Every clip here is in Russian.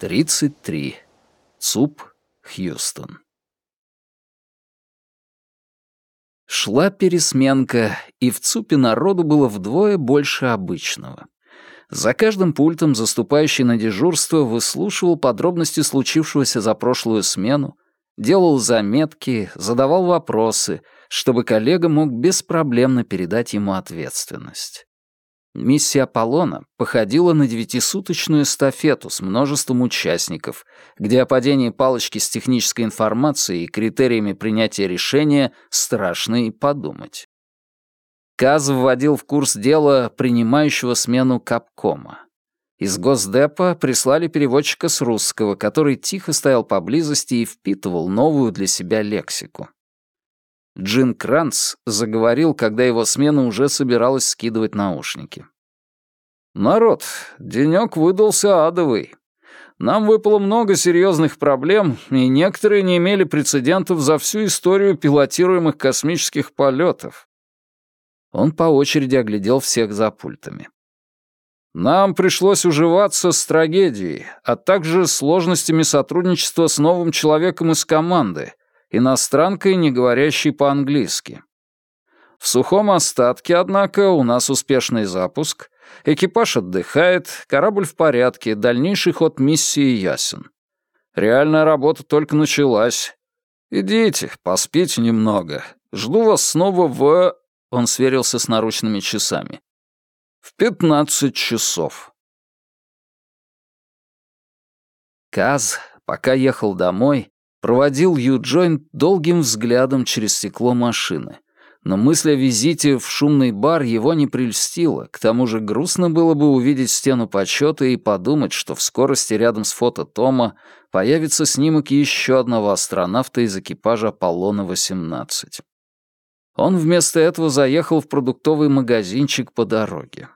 33. ЦУП, Хьюстон. Шла пересменка, и в ЦУПе народу было вдвое больше обычного. За каждым пультом заступающий на дежурство выслушивал подробности случившегося за прошлую смену, делал заметки, задавал вопросы, чтобы коллега мог беспроблемно передать ему ответственность. Миссия Аполлона походила на девятисуточную эстафету с множеством участников, где о падении палочки с технической информацией и критериями принятия решения страшно и подумать. Каз вводил в курс дела принимающего смену Капкома. Из Госдепа прислали переводчика с русского, который тихо стоял поблизости и впитывал новую для себя лексику. Джин Кранц заговорил, когда его смена уже собиралась скидывать наушники. «Народ, денёк выдался адовый. Нам выпало много серьезных проблем, и некоторые не имели прецедентов за всю историю пилотируемых космических полетов». Он по очереди оглядел всех за пультами. Нам пришлось уживаться с трагедией, а также сложностями сотрудничества с новым человеком из команды, иностранкой, не говорящей по-английски. В сухом остатке, однако, у нас успешный запуск, экипаж отдыхает, корабль в порядке, дальнейший ход миссии ясен. Реальная работа только началась. Идите, поспите немного. Жду вас снова в... Он сверился с наручными часами. В пятнадцать часов. Каз, пока ехал домой, проводил Юджойн долгим взглядом через стекло машины. Но мысль о визите в шумный бар его не прельстила, к тому же грустно было бы увидеть стену почета и подумать, что в скорости рядом с фото Тома появится снимок еще одного астронавта из экипажа Аполлона-18. Он вместо этого заехал в продуктовый магазинчик по дороге.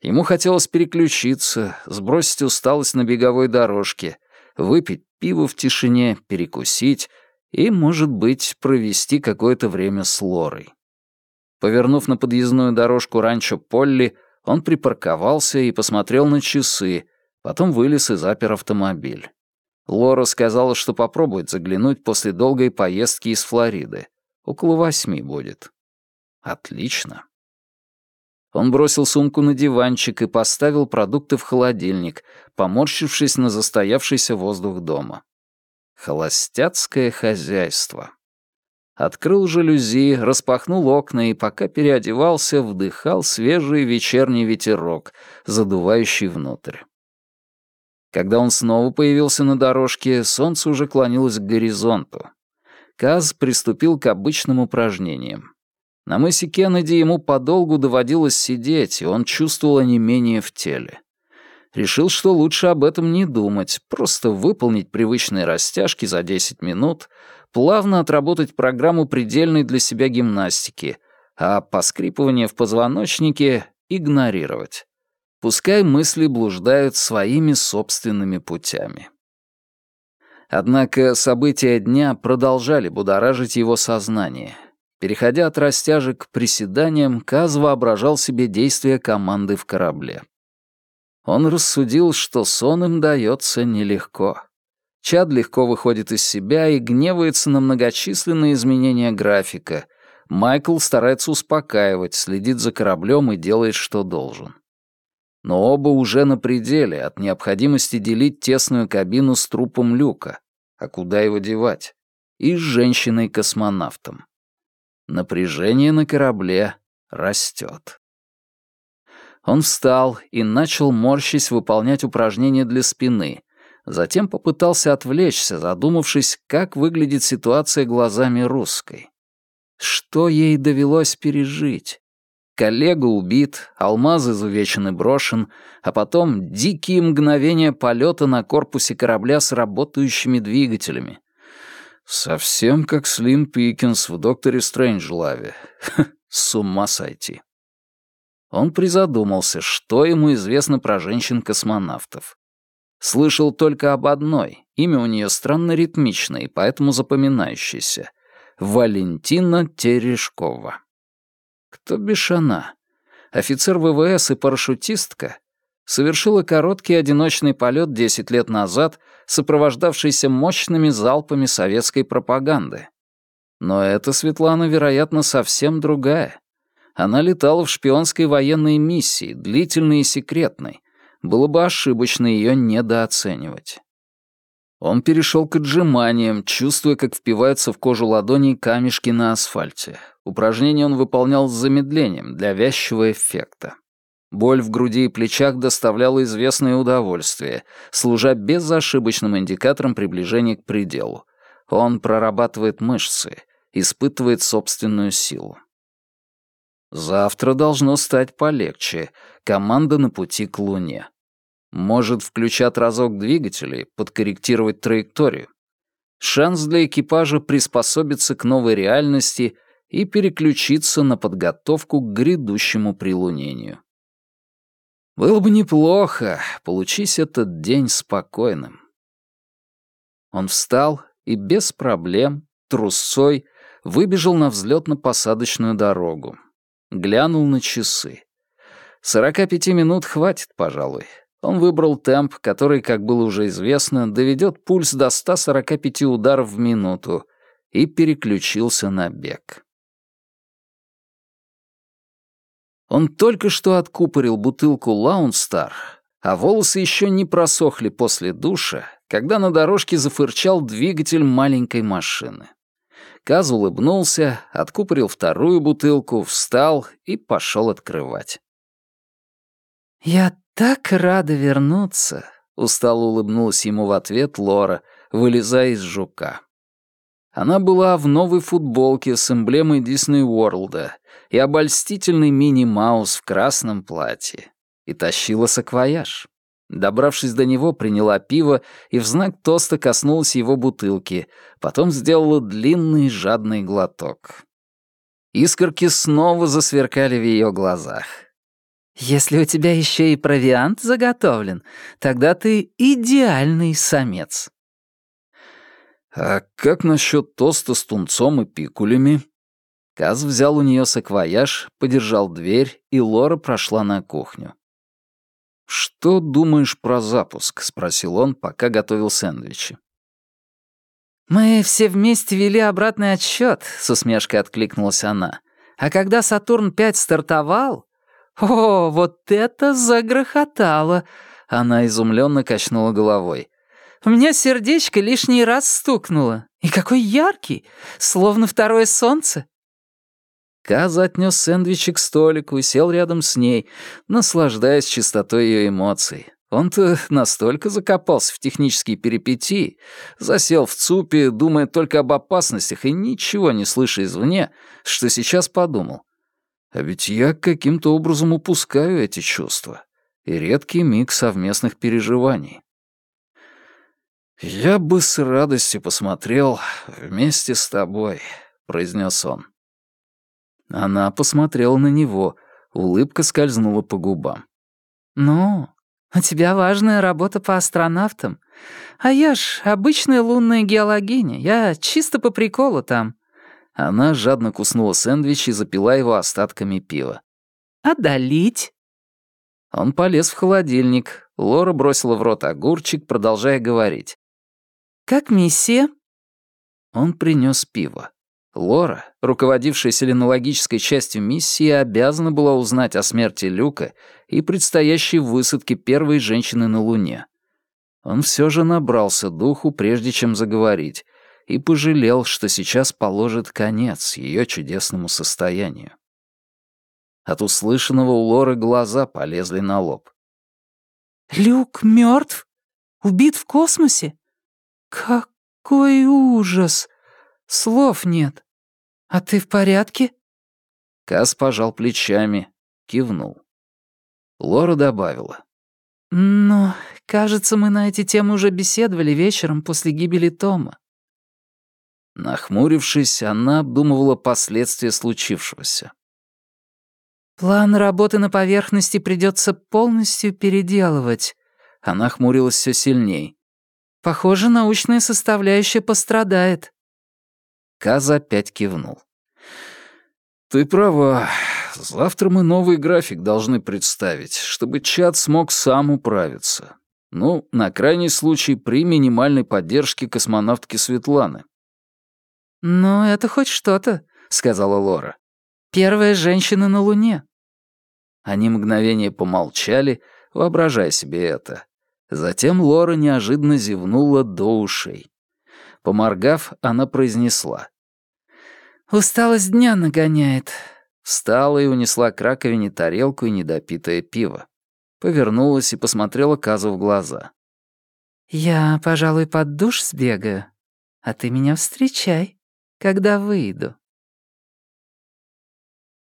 Ему хотелось переключиться, сбросить усталость на беговой дорожке, выпить пиво в тишине, перекусить и, может быть, провести какое-то время с Лорой. Повернув на подъездную дорожку ранчо Полли, он припарковался и посмотрел на часы, потом вылез и запер автомобиль. Лора сказала, что попробует заглянуть после долгой поездки из Флориды. Около восьми будет. Отлично. Он бросил сумку на диванчик и поставил продукты в холодильник, поморщившись на застоявшийся воздух дома. Холостяцкое хозяйство. Открыл жалюзи, распахнул окна и, пока переодевался, вдыхал свежий вечерний ветерок, задувающий внутрь. Когда он снова появился на дорожке, солнце уже клонилось к горизонту. Каз приступил к обычным упражнениям. На мысе Кеннеди ему подолгу доводилось сидеть, и он чувствовал онемение в теле. Решил, что лучше об этом не думать, просто выполнить привычные растяжки за 10 минут, плавно отработать программу предельной для себя гимнастики, а поскрипывание в позвоночнике игнорировать. Пускай мысли блуждают своими собственными путями. Однако события дня продолжали будоражить его сознание, Переходя от растяжек к приседаниям, Каз воображал себе действия команды в корабле. Он рассудил, что сон им дается нелегко. Чад легко выходит из себя и гневается на многочисленные изменения графика. Майкл старается успокаивать, следит за кораблем и делает, что должен. Но оба уже на пределе от необходимости делить тесную кабину с трупом Люка. А куда его девать? И с женщиной-космонавтом. Напряжение на корабле растет. Он встал и начал, морщись, выполнять упражнения для спины. Затем попытался отвлечься, задумавшись, как выглядит ситуация глазами русской. Что ей довелось пережить? Коллега убит, алмаз изувечен и брошен, а потом дикие мгновения полета на корпусе корабля с работающими двигателями. Совсем как Слим Пикинс в «Докторе Стрэнджлаве». С ума сойти. Он призадумался, что ему известно про женщин-космонавтов. Слышал только об одной, имя у нее странно ритмичное и поэтому запоминающееся. Валентина Терешкова. Кто бишь она? Офицер ВВС и парашютистка? Совершила короткий одиночный полет 10 лет назад, сопровождавшийся мощными залпами советской пропаганды. Но эта Светлана, вероятно, совсем другая. Она летала в шпионской военной миссии, длительной и секретной. Было бы ошибочно ее недооценивать. Он перешел к отжиманиям, чувствуя, как впиваются в кожу ладоней камешки на асфальте. Упражнение он выполнял с замедлением, для вязчего эффекта. Боль в груди и плечах доставляла известное удовольствие, служа безошибочным индикатором приближения к пределу. Он прорабатывает мышцы, испытывает собственную силу. Завтра должно стать полегче. Команда на пути к Луне. Может, включат разок двигателей, подкорректировать траекторию. Шанс для экипажа приспособиться к новой реальности и переключиться на подготовку к грядущему прилунению. Было бы неплохо, получись этот день спокойным. Он встал и без проблем, трусцой, выбежал на взлетно-посадочную дорогу. Глянул на часы. Сорока пяти минут хватит, пожалуй. Он выбрал темп, который, как было уже известно, доведет пульс до 145 ударов в минуту, и переключился на бег. Он только что откупорил бутылку «Лаунстар», а волосы еще не просохли после душа, когда на дорожке зафырчал двигатель маленькой машины. Каз улыбнулся, откупорил вторую бутылку, встал и пошел открывать. «Я так рада вернуться», — устало улыбнулась ему в ответ Лора, вылезая из жука. Она была в новой футболке с эмблемой Дисней Уорлда и обольстительный мини-маус в красном платье. И тащила саквояж. Добравшись до него, приняла пиво и в знак тоста коснулась его бутылки, потом сделала длинный жадный глоток. Искорки снова засверкали в ее глазах. «Если у тебя еще и провиант заготовлен, тогда ты идеальный самец». «А как насчет тоста с тунцом и пикулями?» Каз взял у нее саквояж, подержал дверь, и Лора прошла на кухню. «Что думаешь про запуск?» — спросил он, пока готовил сэндвичи. «Мы все вместе вели обратный отсчет», — с усмешкой откликнулась она. «А когда Сатурн-5 стартовал...» «О, вот это загрохотало!» Она изумленно качнула головой. «У меня сердечко лишний раз стукнуло. И какой яркий! Словно второе солнце!» Каза отнес сэндвичи к столику и сел рядом с ней, наслаждаясь чистотой ее эмоций. Он-то настолько закопался в технические перипетии, засел в ЦУПе, думая только об опасностях и ничего не слыша извне, что сейчас подумал. А ведь я каким-то образом упускаю эти чувства и редкий миг совместных переживаний. «Я бы с радостью посмотрел вместе с тобой», — произнес он. Она посмотрела на него, улыбка скользнула по губам. «Ну, у тебя важная работа по астронавтам. А я ж обычная лунная геологиня, я чисто по приколу там». Она жадно куснула сэндвич и запила его остатками пива. «Одолить?» Он полез в холодильник. Лора бросила в рот огурчик, продолжая говорить. «Как миссия?» Он принес пиво. Лора, руководившая селенологической частью миссии, обязана была узнать о смерти Люка и предстоящей высадке первой женщины на Луне. Он все же набрался духу, прежде чем заговорить, и пожалел, что сейчас положит конец ее чудесному состоянию. От услышанного у Лоры глаза полезли на лоб. «Люк мертв? Убит в космосе? Какой ужас! Слов нет. «А ты в порядке?» Кас пожал плечами, кивнул. Лора добавила. «Но, кажется, мы на эти темы уже беседовали вечером после гибели Тома». Нахмурившись, она обдумывала последствия случившегося. «План работы на поверхности придется полностью переделывать». Она хмурилась все сильней. «Похоже, научная составляющая пострадает». Каз опять кивнул. «Ты права. завтра мы новый график должны представить, чтобы чат смог сам управиться. Ну, на крайний случай, при минимальной поддержке космонавтки Светланы. «Ну, это хоть что-то», — сказала Лора. «Первая женщина на Луне». Они мгновение помолчали, воображая себе это. Затем Лора неожиданно зевнула до ушей. Поморгав, она произнесла. «Усталость дня нагоняет». Встала и унесла к раковине тарелку и недопитое пиво. Повернулась и посмотрела Казу в глаза. «Я, пожалуй, под душ сбегаю, а ты меня встречай, когда выйду».